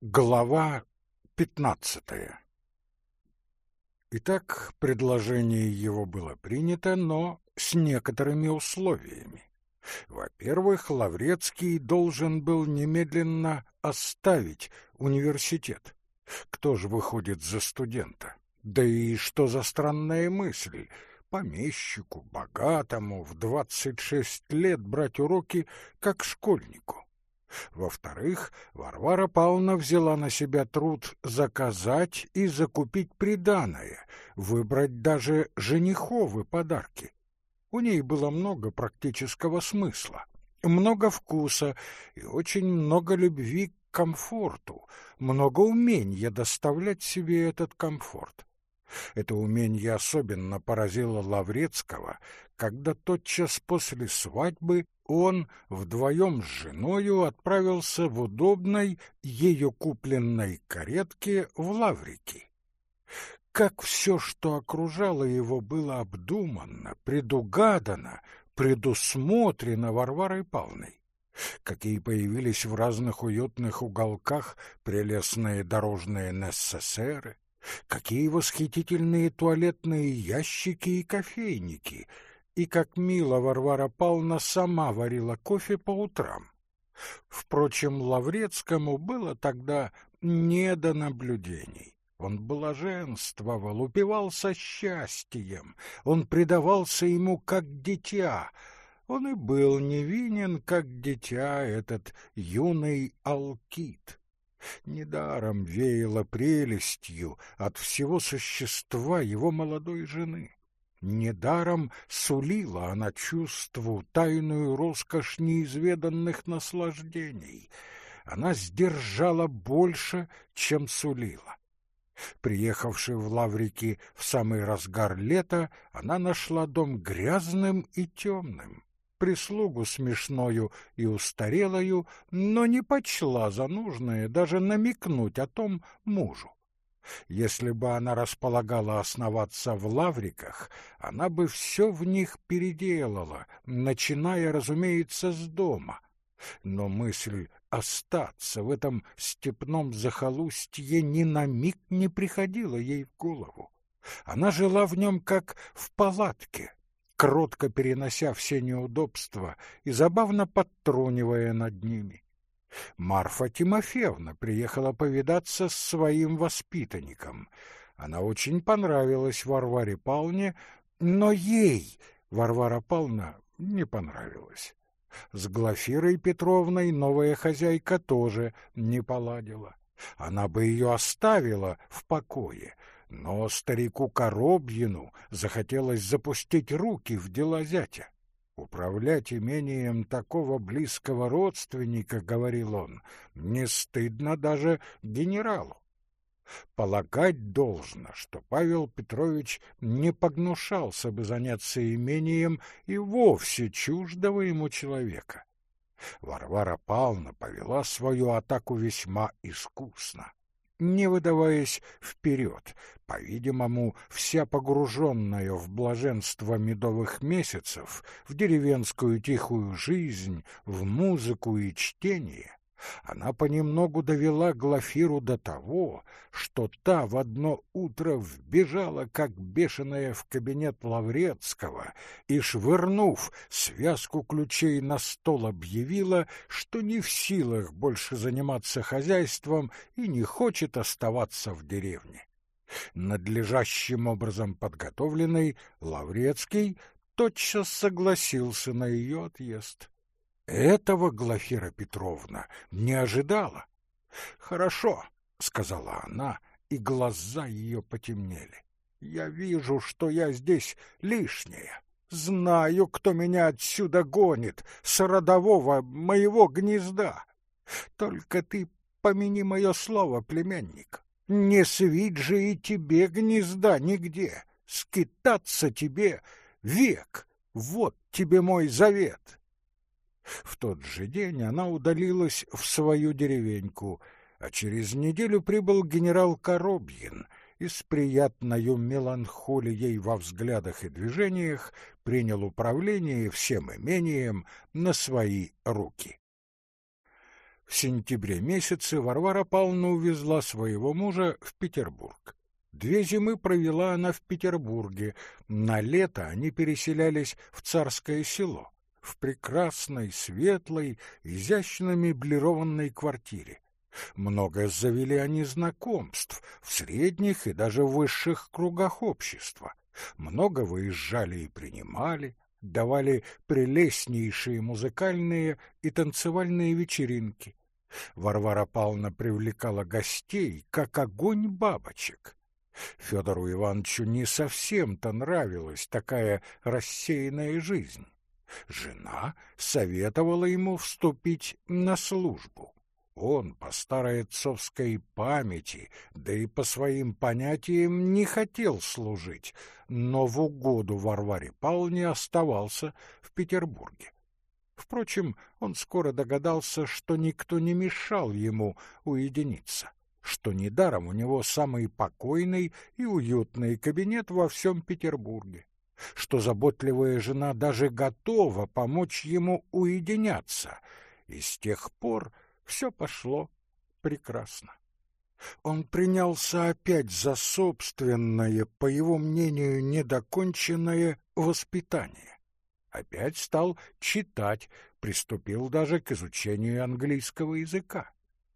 Глава пятнадцатая Итак, предложение его было принято, но с некоторыми условиями. Во-первых, Лаврецкий должен был немедленно оставить университет. Кто же выходит за студента? Да и что за странная мысль? Помещику, богатому, в двадцать шесть лет брать уроки, как школьнику. Во-вторых, Варвара Павловна взяла на себя труд заказать и закупить приданое, выбрать даже жениховы подарки. У ней было много практического смысла, много вкуса и очень много любви к комфорту, много умения доставлять себе этот комфорт. Это умение особенно поразило Лаврецкого, когда тотчас после свадьбы он вдвоем с женою отправился в удобной, ею купленной каретке в Лаврики. Как все, что окружало его, было обдуманно, предугадано, предусмотрено Варварой Павловной. Какие появились в разных уютных уголках прелестные дорожные нессесеры, какие восхитительные туалетные ящики и кофейники — и как мило Варвара Павловна сама варила кофе по утрам. Впрочем, Лаврецкому было тогда не до наблюдений. Он блаженствовал, упивался счастьем, он предавался ему как дитя. Он и был невинен, как дитя, этот юный алкит. Недаром веяло прелестью от всего существа его молодой жены. Недаром сулила она чувству тайную роскошь неизведанных наслаждений. Она сдержала больше, чем сулила. Приехавши в Лаврики в самый разгар лета, она нашла дом грязным и темным, прислугу смешною и устарелою, но не почла за нужное даже намекнуть о том мужу. Если бы она располагала основаться в лавриках, она бы все в них переделала, начиная, разумеется, с дома. Но мысль остаться в этом степном захолустье ни на миг не приходила ей в голову. Она жила в нем как в палатке, кротко перенося все неудобства и забавно подтрунивая над ними. Марфа Тимофеевна приехала повидаться с своим воспитанником. Она очень понравилась Варваре Павловне, но ей Варвара Павловна не понравилась. С Глафирой Петровной новая хозяйка тоже не поладила. Она бы ее оставила в покое, но старику Коробьину захотелось запустить руки в дела зятя. Управлять имением такого близкого родственника, — говорил он, — не стыдно даже генералу. Полагать должно, что Павел Петрович не погнушался бы заняться имением и вовсе чуждого ему человека. Варвара Павловна повела свою атаку весьма искусно не выдаваясь вперед, по-видимому, вся погруженная в блаженство медовых месяцев, в деревенскую тихую жизнь, в музыку и чтение, она понемногу довела Глафиру до того, что та в одно утро вбежала, как бешеная, в кабинет Лаврецкого и, швырнув связку ключей на стол, объявила, что не в силах больше заниматься хозяйством и не хочет оставаться в деревне. Надлежащим образом подготовленный Лаврецкий тотчас согласился на ее отъезд. Этого Глафира Петровна не ожидала. «Хорошо», — сказала она, и глаза ее потемнели. «Я вижу, что я здесь лишняя. Знаю, кто меня отсюда гонит, с родового моего гнезда. Только ты помяни мое слово, племянник. Не свить же и тебе гнезда нигде. Скитаться тебе век. Вот тебе мой завет». В тот же день она удалилась в свою деревеньку, а через неделю прибыл генерал Коробьин и с приятною меланхолией во взглядах и движениях принял управление всем имением на свои руки. В сентябре месяце Варвара Павловна увезла своего мужа в Петербург. Две зимы провела она в Петербурге. На лето они переселялись в Царское село, в прекрасной, светлой, изящно меблированной квартире. Много завели они знакомств в средних и даже высших кругах общества. Много выезжали и принимали, давали прелестнейшие музыкальные и танцевальные вечеринки. Варвара Павловна привлекала гостей, как огонь бабочек. Федору Ивановичу не совсем-то нравилась такая рассеянная жизнь. Жена советовала ему вступить на службу. Он, по старой отцовской памяти, да и по своим понятиям, не хотел служить, но в угоду Варваре Павловне оставался в Петербурге. Впрочем, он скоро догадался, что никто не мешал ему уединиться, что недаром у него самый покойный и уютный кабинет во всем Петербурге, что заботливая жена даже готова помочь ему уединяться, и с тех пор все пошло прекрасно. Он принялся опять за собственное, по его мнению, недоконченное воспитание. Опять стал читать, приступил даже к изучению английского языка.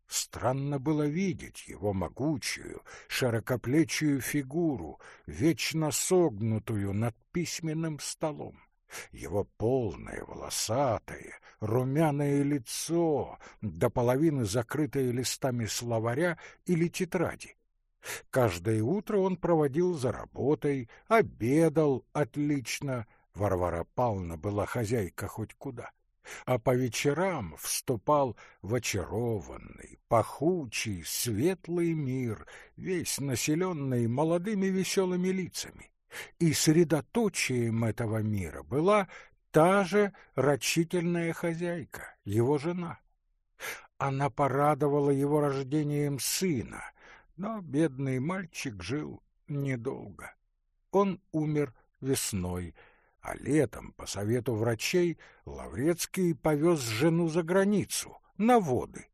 Странно было видеть его могучую, широкоплечую фигуру, вечно согнутую над письменным столом. Его полное, волосатое, румяное лицо, до половины закрытое листами словаря или тетради. Каждое утро он проводил за работой, обедал отлично. Варвара Павловна была хозяйка хоть куда. А по вечерам вступал в очарованный, пахучий, светлый мир, весь населенный молодыми веселыми лицами и средоточием этого мира была та же рачительная хозяйка, его жена. Она порадовала его рождением сына, но бедный мальчик жил недолго. Он умер весной, а летом, по совету врачей, Лаврецкий повез жену за границу, на воды.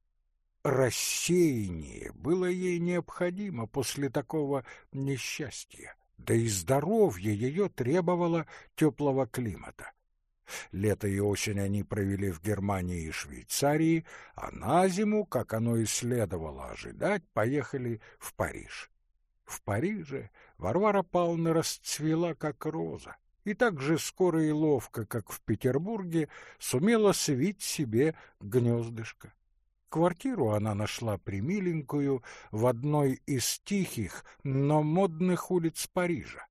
Рассеяние было ей необходимо после такого несчастья да и здоровье ее требовало теплого климата. Лето и осень они провели в Германии и Швейцарии, а на зиму, как оно и следовало ожидать, поехали в Париж. В Париже Варвара Павловна расцвела, как роза, и так же скоро и ловко, как в Петербурге, сумела свить себе гнездышко. Квартиру она нашла примиленькую в одной из тихих, но модных улиц Парижа.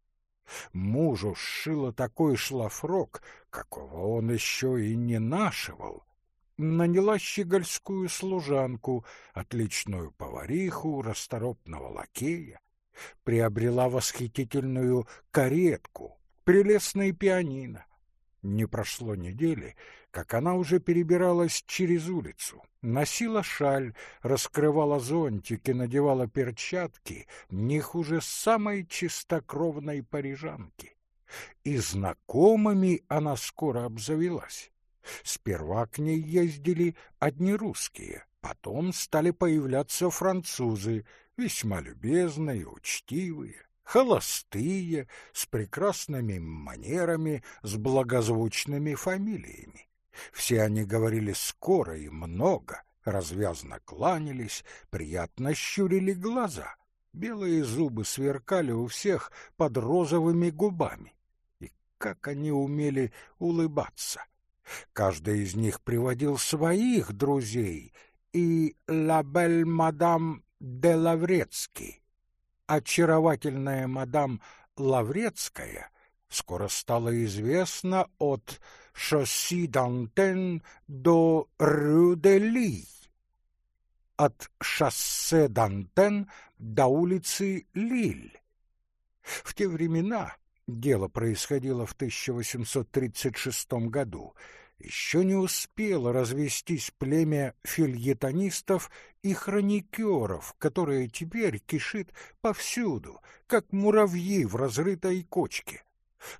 Мужу сшила такой шлафрок, какого он еще и не нашивал. Наняла щегольскую служанку, отличную повариху, расторопного лакея. Приобрела восхитительную каретку, прелестное пианино. Не прошло недели, как она уже перебиралась через улицу, носила шаль, раскрывала зонтики, надевала перчатки, не хуже самой чистокровной парижанки. И знакомыми она скоро обзавелась. Сперва к ней ездили одни русские, потом стали появляться французы, весьма любезные, учтивые холостые, с прекрасными манерами, с благозвучными фамилиями. Все они говорили скоро и много, развязно кланялись, приятно щурили глаза. Белые зубы сверкали у всех под розовыми губами. И как они умели улыбаться! Каждый из них приводил своих друзей, и «Ла бель мадам де Лаврецкий», очаровательная мадам Лаврецкая скоро стала известна от шосси Дантен до Рю-де-Ли, от шоссе Дантен до улицы Лиль. В те времена, дело происходило в 1836 году, еще не успело развестись племя фильетонистов и хроникеров, которое теперь кишит повсюду, как муравьи в разрытой кочке.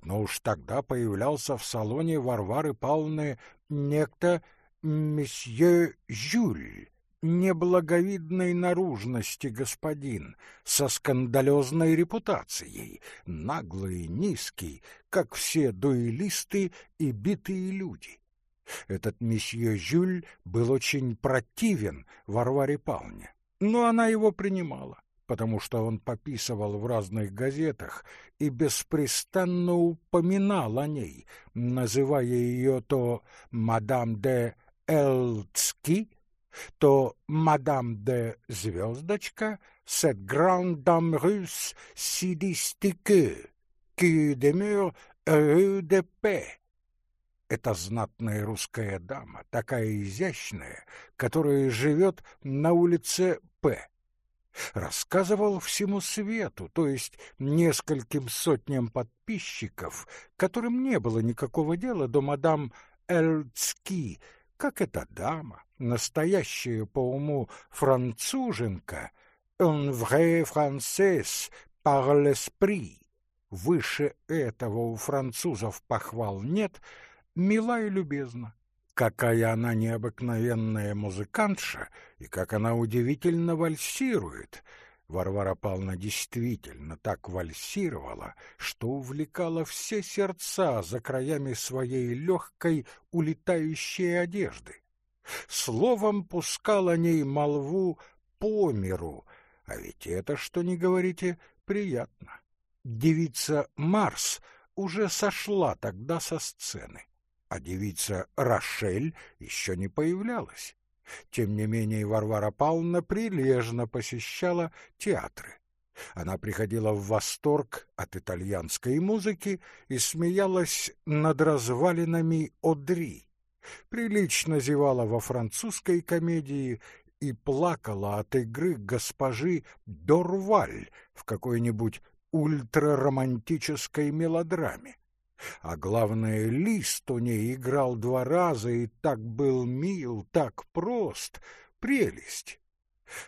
Но уж тогда появлялся в салоне Варвары Павловны некто месье Жюль, неблаговидной наружности господин, со скандалезной репутацией, наглый низкий, как все дуэлисты и битые люди. Этот месье Жюль был очень противен Варваре Павловне, но она его принимала потому что он пописывал в разных газетах и беспрестанно упоминал о ней, называя ее то «мадам де Элцки», то «мадам де Звездочка», «cette grande dame russe si distique, qui demeure heureux de paix». Это знатная русская дама, такая изящная, которая живет на улице П рассказывал всему свету, то есть нескольким сотням подписчиков, которым не было никакого дела до мадам Эльцки, как эта дама, настоящая по уму француженка, un vrai français par l'esprit. Выше этого у французов похвал нет, мила и любезна. Какая она необыкновенная музыкантша, и как она удивительно вальсирует. Варвара Павловна действительно так вальсировала, что увлекала все сердца за краями своей легкой улетающей одежды. Словом, пускал о ней молву по миру, а ведь это, что не говорите, приятно. Девица Марс уже сошла тогда со сцены а девица Рошель еще не появлялась. Тем не менее Варвара Павловна прилежно посещала театры. Она приходила в восторг от итальянской музыки и смеялась над развалинами Одри. Прилично зевала во французской комедии и плакала от игры госпожи Дорваль в какой-нибудь ультраромантической мелодраме. А главное, лист у ней играл два раза и так был мил, так прост, прелесть.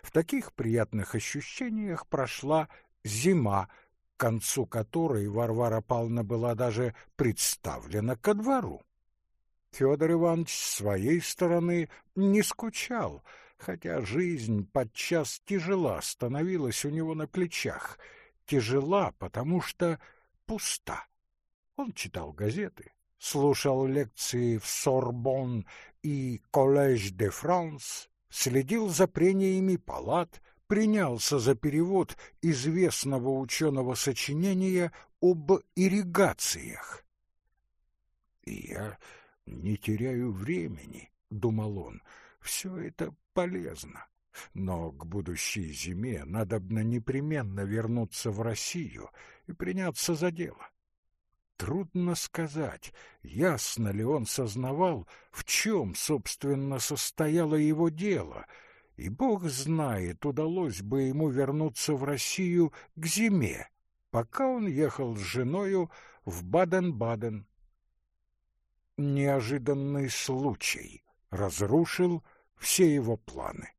В таких приятных ощущениях прошла зима, к концу которой Варвара Павловна была даже представлена ко двору. Федор Иванович с своей стороны не скучал, хотя жизнь подчас тяжела становилась у него на плечах. Тяжела, потому что пуста. Он читал газеты, слушал лекции в Сорбон и Коллеж де Франс, следил за прениями палат, принялся за перевод известного ученого сочинения об ирригациях. «И я не теряю времени», — думал он, — «все это полезно. Но к будущей зиме надобно непременно вернуться в Россию и приняться за дело. Трудно сказать, ясно ли он сознавал, в чем, собственно, состояло его дело, и бог знает, удалось бы ему вернуться в Россию к зиме, пока он ехал с женою в Баден-Баден. Неожиданный случай разрушил все его планы.